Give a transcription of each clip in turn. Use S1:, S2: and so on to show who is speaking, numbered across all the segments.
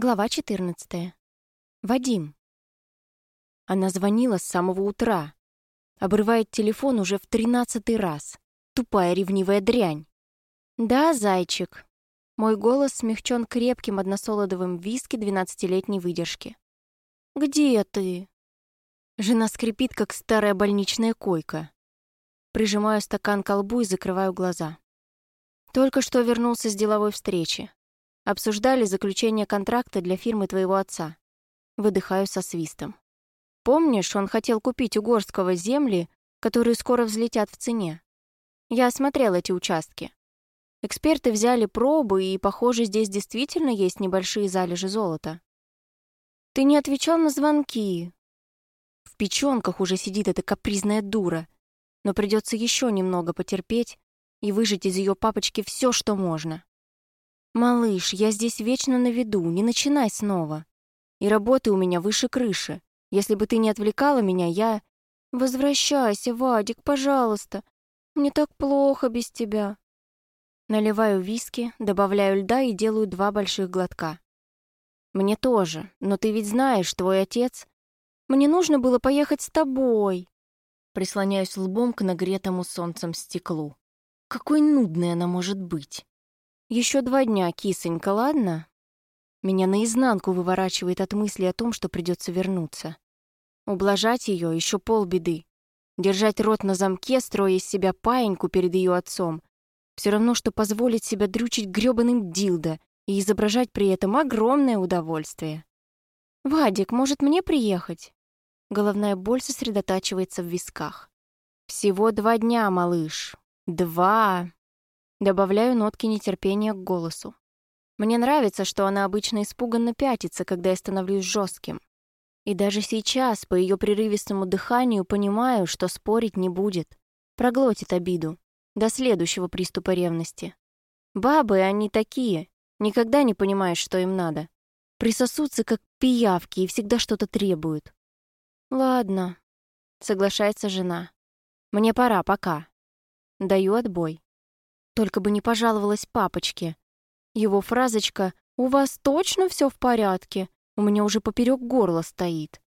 S1: Глава 14. Вадим. Она звонила с самого утра. Обрывает телефон уже в тринадцатый раз. Тупая ревнивая дрянь. «Да, зайчик». Мой голос смягчен крепким односолодовым виски двенадцатилетней выдержки. «Где ты?» Жена скрипит, как старая больничная койка. Прижимаю стакан к колбу и закрываю глаза. Только что вернулся с деловой встречи. Обсуждали заключение контракта для фирмы твоего отца. Выдыхаю со свистом. Помнишь, он хотел купить у Горского земли, которые скоро взлетят в цене? Я осмотрел эти участки. Эксперты взяли пробы, и, похоже, здесь действительно есть небольшие залежи золота. Ты не отвечал на звонки. В печёнках уже сидит эта капризная дура, но придется еще немного потерпеть и выжать из ее папочки все, что можно. «Малыш, я здесь вечно на виду, не начинай снова. И работы у меня выше крыши. Если бы ты не отвлекала меня, я...» «Возвращайся, Вадик, пожалуйста. Мне так плохо без тебя». Наливаю виски, добавляю льда и делаю два больших глотка. «Мне тоже, но ты ведь знаешь, твой отец...» «Мне нужно было поехать с тобой». Прислоняюсь лбом к нагретому солнцем стеклу. Какой нудной она может быть. Еще два дня, кисонька, ладно? Меня наизнанку выворачивает от мысли о том, что придется вернуться. Ублажать ее еще полбеды. Держать рот на замке, строя из себя паиньку перед ее отцом. Все равно, что позволить себя дрючить грёбаным дилдо и изображать при этом огромное удовольствие. «Вадик, может, мне приехать?» Головная боль сосредотачивается в висках. «Всего два дня, малыш. Два!» Добавляю нотки нетерпения к голосу. Мне нравится, что она обычно испуганно пятится, когда я становлюсь жестким. И даже сейчас, по ее прерывистому дыханию, понимаю, что спорить не будет. Проглотит обиду. До следующего приступа ревности. Бабы, они такие. Никогда не понимаешь, что им надо. Присосутся, как пиявки, и всегда что-то требуют. «Ладно», — соглашается жена. «Мне пора, пока». Даю отбой. Только бы не пожаловалась папочке. Его фразочка «У вас точно все в порядке?» у меня уже поперек горла стоит.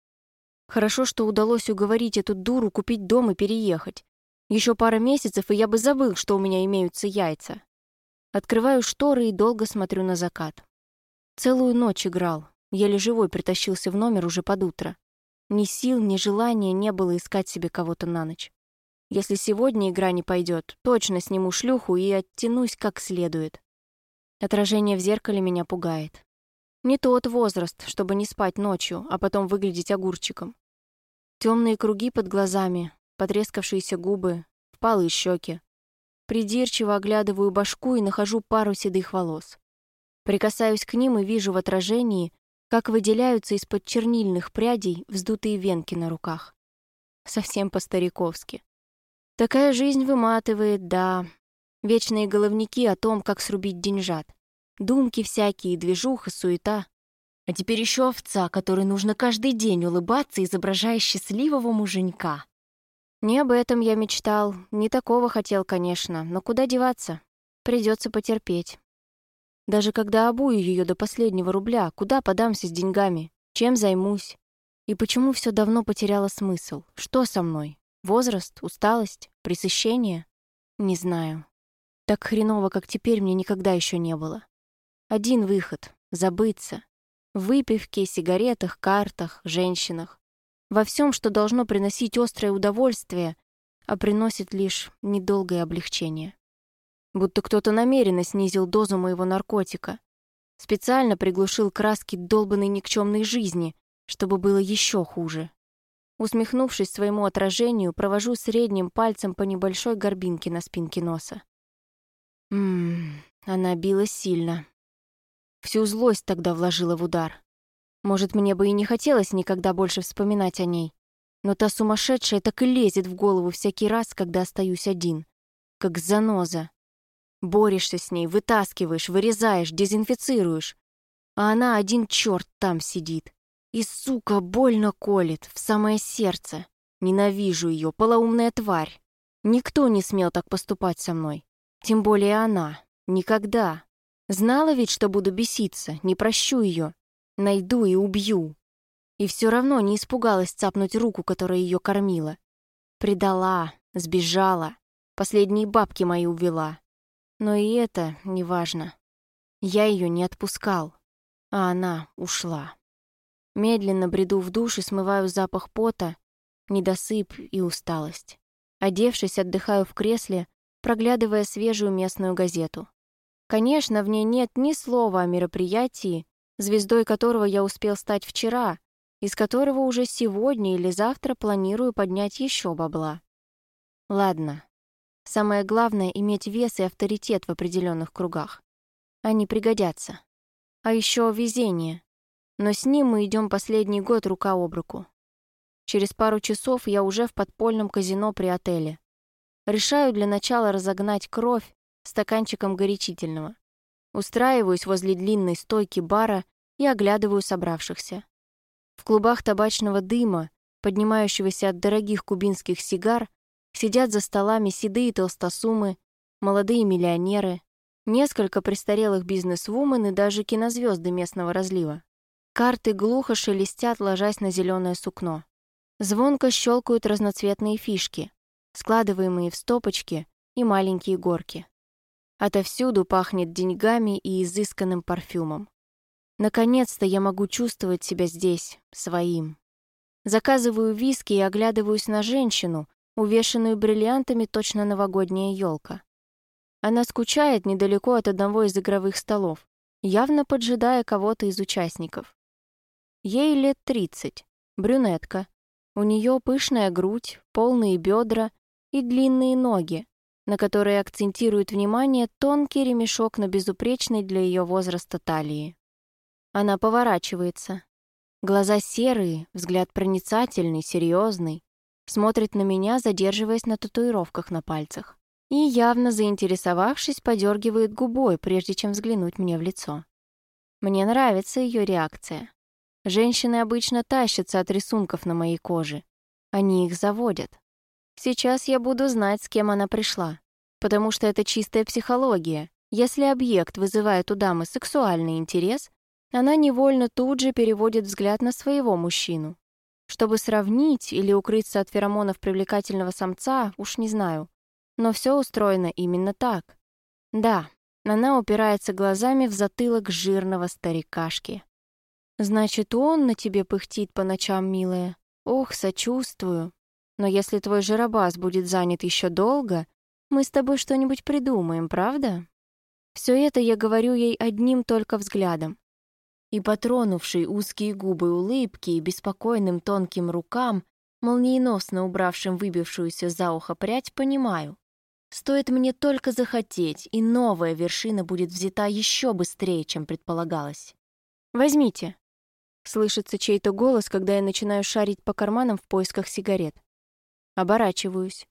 S1: Хорошо, что удалось уговорить эту дуру купить дом и переехать. Еще пара месяцев, и я бы забыл, что у меня имеются яйца. Открываю шторы и долго смотрю на закат. Целую ночь играл, еле живой притащился в номер уже под утро. Ни сил, ни желания не было искать себе кого-то на ночь. Если сегодня игра не пойдет, точно сниму шлюху и оттянусь как следует. Отражение в зеркале меня пугает. Не тот возраст, чтобы не спать ночью, а потом выглядеть огурчиком. Темные круги под глазами, потрескавшиеся губы, впалые щеки. Придирчиво оглядываю башку и нахожу пару седых волос. Прикасаюсь к ним и вижу в отражении, как выделяются из-под чернильных прядей вздутые венки на руках. Совсем по-стариковски. Такая жизнь выматывает, да. Вечные головники о том, как срубить деньжат. Думки всякие, движуха, суета. А теперь еще овца, которой нужно каждый день улыбаться, изображая счастливого муженька. Не об этом я мечтал, не такого хотел, конечно, но куда деваться? Придется потерпеть. Даже когда обую ее до последнего рубля, куда подамся с деньгами? Чем займусь? И почему все давно потеряло смысл? Что со мной? Возраст, усталость, пресыщение? Не знаю. Так хреново, как теперь, мне никогда еще не было. Один выход — забыться. В выпивке, сигаретах, картах, женщинах. Во всем, что должно приносить острое удовольствие, а приносит лишь недолгое облегчение. Будто кто-то намеренно снизил дозу моего наркотика. Специально приглушил краски долбанной никчемной жизни, чтобы было еще хуже. Усмехнувшись своему отражению, провожу средним пальцем по небольшой горбинке на спинке носа. Ммм, она била сильно. Всю злость тогда вложила в удар. Может, мне бы и не хотелось никогда больше вспоминать о ней. Но та сумасшедшая так и лезет в голову всякий раз, когда остаюсь один. Как заноза. Борешься с ней, вытаскиваешь, вырезаешь, дезинфицируешь. А она один черт там сидит. И, сука, больно колет, в самое сердце. Ненавижу ее, полоумная тварь. Никто не смел так поступать со мной. Тем более она. Никогда. Знала ведь, что буду беситься, не прощу ее. Найду и убью. И все равно не испугалась цапнуть руку, которая ее кормила. Предала, сбежала, последние бабки мои увела. Но и это неважно. Я ее не отпускал, а она ушла. Медленно бреду в душ и смываю запах пота, недосып и усталость. Одевшись, отдыхаю в кресле, проглядывая свежую местную газету. Конечно, в ней нет ни слова о мероприятии, звездой которого я успел стать вчера, из которого уже сегодня или завтра планирую поднять еще бабла. Ладно. Самое главное — иметь вес и авторитет в определенных кругах. Они пригодятся. А еще везение. Но с ним мы идем последний год рука об руку. Через пару часов я уже в подпольном казино при отеле. Решаю для начала разогнать кровь стаканчиком горячительного. Устраиваюсь возле длинной стойки бара и оглядываю собравшихся. В клубах табачного дыма, поднимающегося от дорогих кубинских сигар, сидят за столами седые толстосумы, молодые миллионеры, несколько престарелых бизнесвумен и даже кинозвезды местного разлива. Карты глухо шелестят, ложась на зеленое сукно. Звонко щелкают разноцветные фишки, складываемые в стопочки и маленькие горки. Отовсюду пахнет деньгами и изысканным парфюмом. Наконец-то я могу чувствовать себя здесь, своим. Заказываю виски и оглядываюсь на женщину, увешанную бриллиантами точно новогодняя елка. Она скучает недалеко от одного из игровых столов, явно поджидая кого-то из участников. Ей лет тридцать, брюнетка. У нее пышная грудь, полные бедра и длинные ноги, на которые акцентирует внимание тонкий ремешок на безупречной для ее возраста талии. Она поворачивается. Глаза серые, взгляд проницательный, серьезный. Смотрит на меня, задерживаясь на татуировках на пальцах. И, явно заинтересовавшись, подергивает губой, прежде чем взглянуть мне в лицо. Мне нравится ее реакция. Женщины обычно тащатся от рисунков на моей коже. Они их заводят. Сейчас я буду знать, с кем она пришла. Потому что это чистая психология. Если объект вызывает у дамы сексуальный интерес, она невольно тут же переводит взгляд на своего мужчину. Чтобы сравнить или укрыться от феромонов привлекательного самца, уж не знаю. Но все устроено именно так. Да, она упирается глазами в затылок жирного старикашки. «Значит, он на тебе пыхтит по ночам, милая? Ох, сочувствую. Но если твой жиробас будет занят еще долго, мы с тобой что-нибудь придумаем, правда? Все это я говорю ей одним только взглядом. И потронувший узкие губы улыбки и беспокойным тонким рукам, молниеносно убравшим выбившуюся за ухо прядь, понимаю. Стоит мне только захотеть, и новая вершина будет взята еще быстрее, чем предполагалось. «Возьмите», — слышится чей-то голос, когда я начинаю шарить по карманам в поисках сигарет. Оборачиваюсь.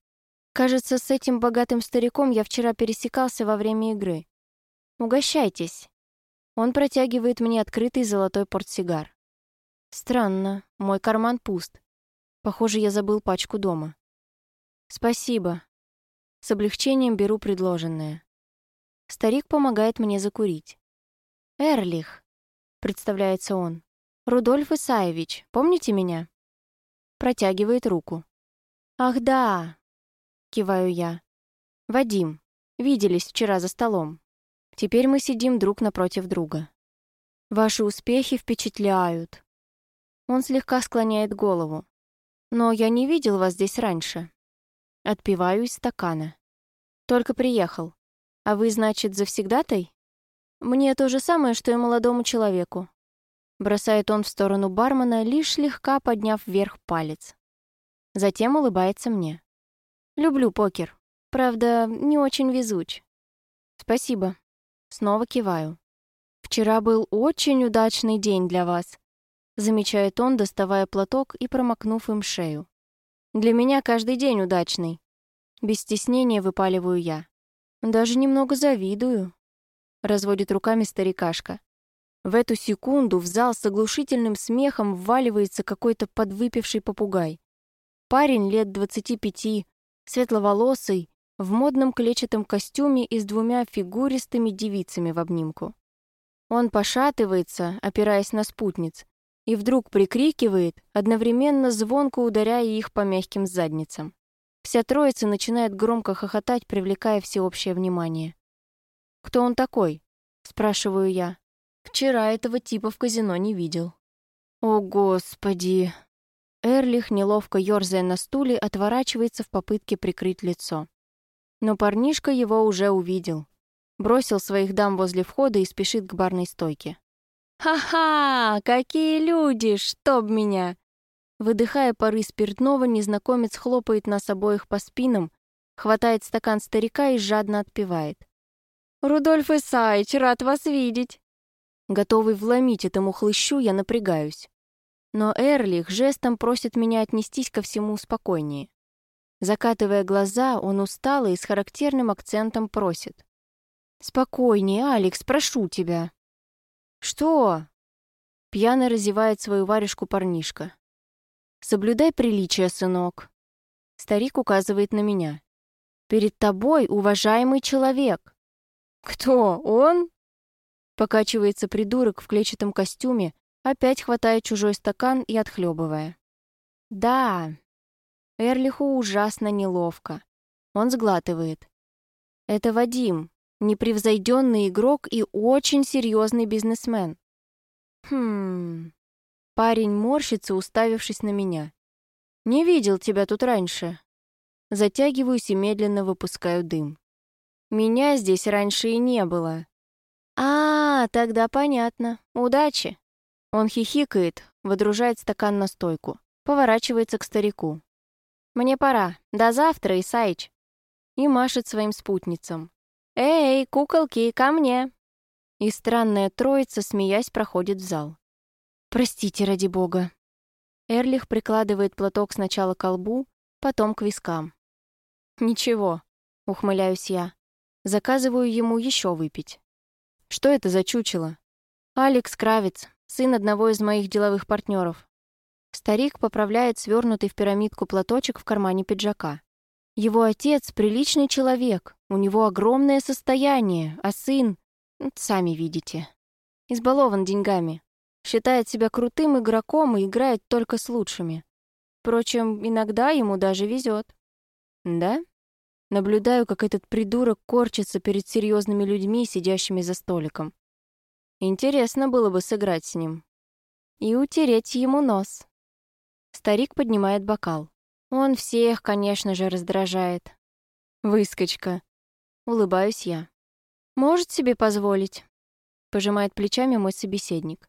S1: Кажется, с этим богатым стариком я вчера пересекался во время игры. Угощайтесь. Он протягивает мне открытый золотой портсигар. Странно, мой карман пуст. Похоже, я забыл пачку дома. Спасибо. С облегчением беру предложенное. Старик помогает мне закурить. «Эрлих», — представляется он. «Рудольф Исаевич, помните меня?» Протягивает руку. «Ах, да!» — киваю я. «Вадим, виделись вчера за столом. Теперь мы сидим друг напротив друга. Ваши успехи впечатляют». Он слегка склоняет голову. «Но я не видел вас здесь раньше». Отпиваю из стакана. «Только приехал. А вы, значит, завсегдатай?» «Мне то же самое, что и молодому человеку». Бросает он в сторону бармена, лишь слегка подняв вверх палец. Затем улыбается мне. «Люблю покер. Правда, не очень везуч». «Спасибо». Снова киваю. «Вчера был очень удачный день для вас», замечает он, доставая платок и промокнув им шею. «Для меня каждый день удачный». Без стеснения выпаливаю я. «Даже немного завидую», разводит руками старикашка. В эту секунду в зал с оглушительным смехом вваливается какой-то подвыпивший попугай. Парень лет двадцати пяти, светловолосый, в модном клетчатом костюме и с двумя фигуристыми девицами в обнимку. Он пошатывается, опираясь на спутниц, и вдруг прикрикивает, одновременно звонко ударяя их по мягким задницам. Вся троица начинает громко хохотать, привлекая всеобщее внимание. «Кто он такой?» — спрашиваю я. «Вчера этого типа в казино не видел». «О, Господи!» Эрлих, неловко ерзая на стуле, отворачивается в попытке прикрыть лицо. Но парнишка его уже увидел. Бросил своих дам возле входа и спешит к барной стойке. «Ха-ха! Какие люди! Чтоб меня!» Выдыхая пары спиртного, незнакомец хлопает нас обоих по спинам, хватает стакан старика и жадно отпивает. «Рудольф Исаич, рад вас видеть!» Готовый вломить этому хлыщу, я напрягаюсь. Но Эрлих жестом просит меня отнестись ко всему спокойнее. Закатывая глаза, он устало и с характерным акцентом просит. «Спокойнее, Алекс, прошу тебя». «Что?» Пьяно разевает свою варежку парнишка. «Соблюдай приличие, сынок». Старик указывает на меня. «Перед тобой уважаемый человек». «Кто, он?» Покачивается придурок в клетчатом костюме, опять хватая чужой стакан и отхлебывая. «Да». Эрлиху ужасно неловко. Он сглатывает. «Это Вадим, непревзойденный игрок и очень серьезный бизнесмен. Хм... Парень морщится, уставившись на меня. Не видел тебя тут раньше. Затягиваюсь и медленно выпускаю дым. Меня здесь раньше и не было. А, тогда понятно. Удачи. Он хихикает, выдружает стакан на стойку, поворачивается к старику. «Мне пора. До завтра, Исаич!» И машет своим спутницам. «Эй, куколки, ко мне!» И странная троица, смеясь, проходит в зал. «Простите, ради бога». Эрлих прикладывает платок сначала к лбу, потом к вискам. «Ничего», — ухмыляюсь я. Заказываю ему еще выпить. «Что это за чучело?» «Алекс Кравец, сын одного из моих деловых партнеров. Старик поправляет свернутый в пирамидку платочек в кармане пиджака. Его отец — приличный человек, у него огромное состояние, а сын, сами видите, избалован деньгами. Считает себя крутым игроком и играет только с лучшими. Впрочем, иногда ему даже везет. Да? Наблюдаю, как этот придурок корчится перед серьезными людьми, сидящими за столиком. Интересно было бы сыграть с ним. И утереть ему нос. Старик поднимает бокал. Он всех, конечно же, раздражает. Выскочка. Улыбаюсь я. Может себе позволить. Пожимает плечами мой собеседник.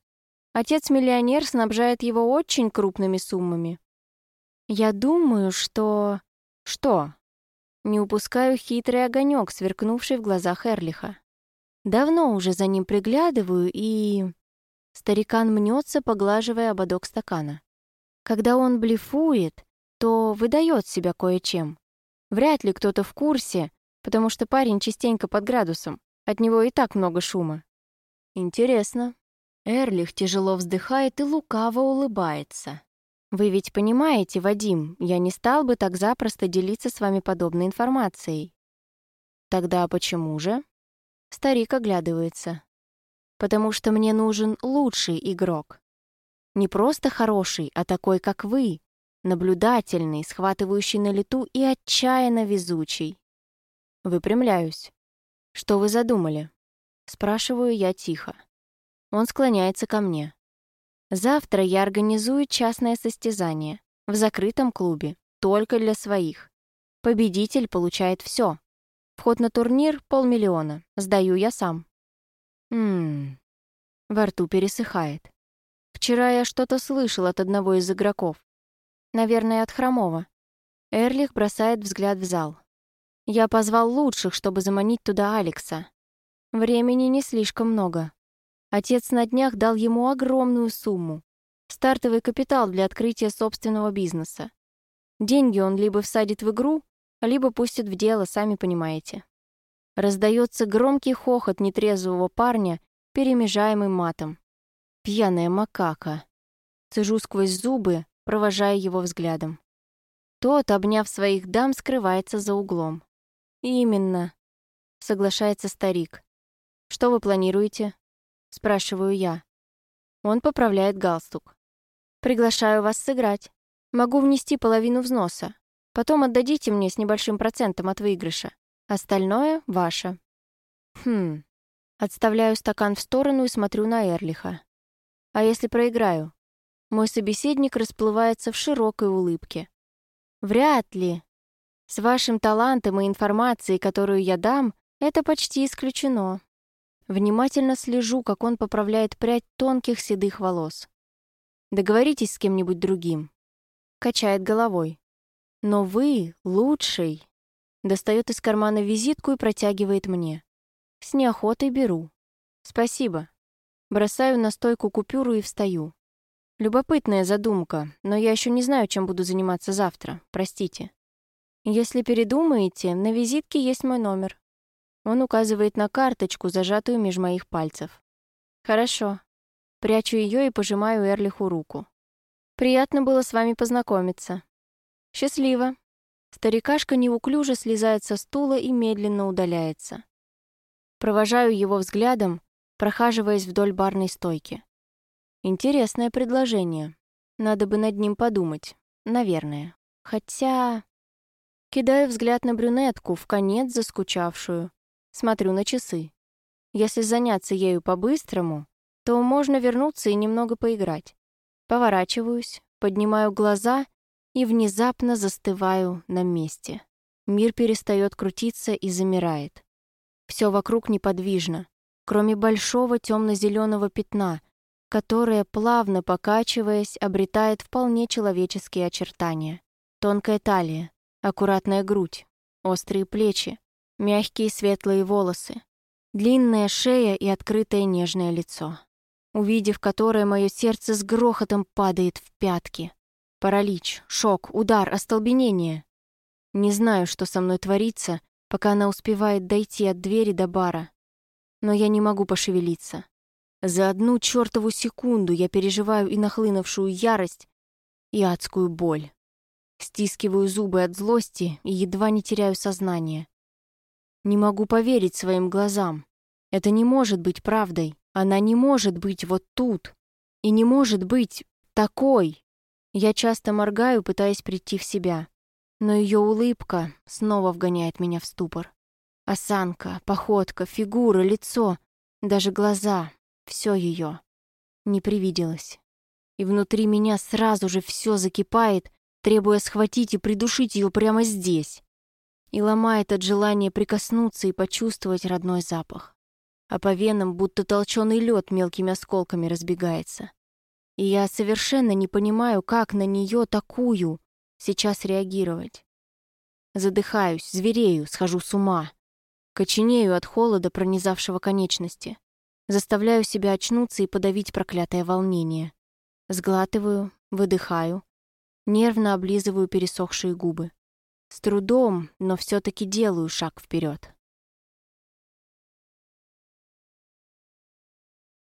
S1: Отец-миллионер снабжает его очень крупными суммами. Я думаю, что... Что? Не упускаю хитрый огонек, сверкнувший в глазах Эрлиха. Давно уже за ним приглядываю и... Старикан мнется, поглаживая ободок стакана. Когда он блефует, то выдает себя кое-чем. Вряд ли кто-то в курсе, потому что парень частенько под градусом. От него и так много шума. Интересно. Эрлих тяжело вздыхает и лукаво улыбается. Вы ведь понимаете, Вадим, я не стал бы так запросто делиться с вами подобной информацией. Тогда почему же? Старик оглядывается. Потому что мне нужен лучший игрок. Не просто хороший, а такой, как вы, наблюдательный, схватывающий на лету и отчаянно везучий. Выпрямляюсь. «Что вы задумали?» Спрашиваю я тихо. Он склоняется ко мне. «Завтра я организую частное состязание в закрытом клубе, только для своих. Победитель получает все. Вход на турнир — полмиллиона. Сдаю я сам». Ммм... Во рту пересыхает. Вчера я что-то слышал от одного из игроков. Наверное, от Хромова. Эрлих бросает взгляд в зал. Я позвал лучших, чтобы заманить туда Алекса. Времени не слишком много. Отец на днях дал ему огромную сумму. Стартовый капитал для открытия собственного бизнеса. Деньги он либо всадит в игру, либо пустит в дело, сами понимаете. Раздается громкий хохот нетрезвого парня, перемежаемый матом. Пьяная макака. Цежу сквозь зубы, провожая его взглядом. Тот, обняв своих дам, скрывается за углом. «Именно», — соглашается старик. «Что вы планируете?» — спрашиваю я. Он поправляет галстук. «Приглашаю вас сыграть. Могу внести половину взноса. Потом отдадите мне с небольшим процентом от выигрыша. Остальное — ваше». Хм. Отставляю стакан в сторону и смотрю на Эрлиха. А если проиграю? Мой собеседник расплывается в широкой улыбке. Вряд ли. С вашим талантом и информацией, которую я дам, это почти исключено. Внимательно слежу, как он поправляет прядь тонких седых волос. Договоритесь с кем-нибудь другим. Качает головой. Но вы лучший. Достает из кармана визитку и протягивает мне. С неохотой беру. Спасибо. Бросаю на стойку купюру и встаю. Любопытная задумка, но я еще не знаю, чем буду заниматься завтра. Простите. Если передумаете, на визитке есть мой номер. Он указывает на карточку, зажатую меж моих пальцев. Хорошо. Прячу ее и пожимаю Эрлиху руку. Приятно было с вами познакомиться. Счастливо. Старикашка неуклюже слезает со стула и медленно удаляется. Провожаю его взглядом, прохаживаясь вдоль барной стойки. Интересное предложение. Надо бы над ним подумать. Наверное. Хотя... Кидаю взгляд на брюнетку, в конец заскучавшую. Смотрю на часы. Если заняться ею по-быстрому, то можно вернуться и немного поиграть. Поворачиваюсь, поднимаю глаза и внезапно застываю на месте. Мир перестает крутиться и замирает. Все вокруг неподвижно, кроме большого темно-зеленого пятна, которое, плавно покачиваясь, обретает вполне человеческие очертания. Тонкая талия, аккуратная грудь, острые плечи, мягкие светлые волосы, длинная шея и открытое нежное лицо, увидев которое мое сердце с грохотом падает в пятки. Паралич, шок, удар, остолбенение. Не знаю, что со мной творится, пока она успевает дойти от двери до бара. Но я не могу пошевелиться. За одну чертову секунду я переживаю и нахлынувшую ярость, и адскую боль. Стискиваю зубы от злости и едва не теряю сознание. Не могу поверить своим глазам. Это не может быть правдой. Она не может быть вот тут. И не может быть такой. Я часто моргаю, пытаясь прийти в себя но ее улыбка снова вгоняет меня в ступор. Осанка, походка, фигура, лицо, даже глаза — все ее. Не привиделось. И внутри меня сразу же все закипает, требуя схватить и придушить ее прямо здесь. И ломает от желания прикоснуться и почувствовать родной запах. А по венам будто толченый лед мелкими осколками разбегается. И я совершенно не понимаю, как на нее такую, сейчас реагировать. Задыхаюсь, зверею, схожу с ума. Коченею от холода, пронизавшего конечности. Заставляю себя очнуться и подавить проклятое волнение. Сглатываю, выдыхаю. Нервно облизываю пересохшие губы. С трудом, но все таки делаю шаг вперед.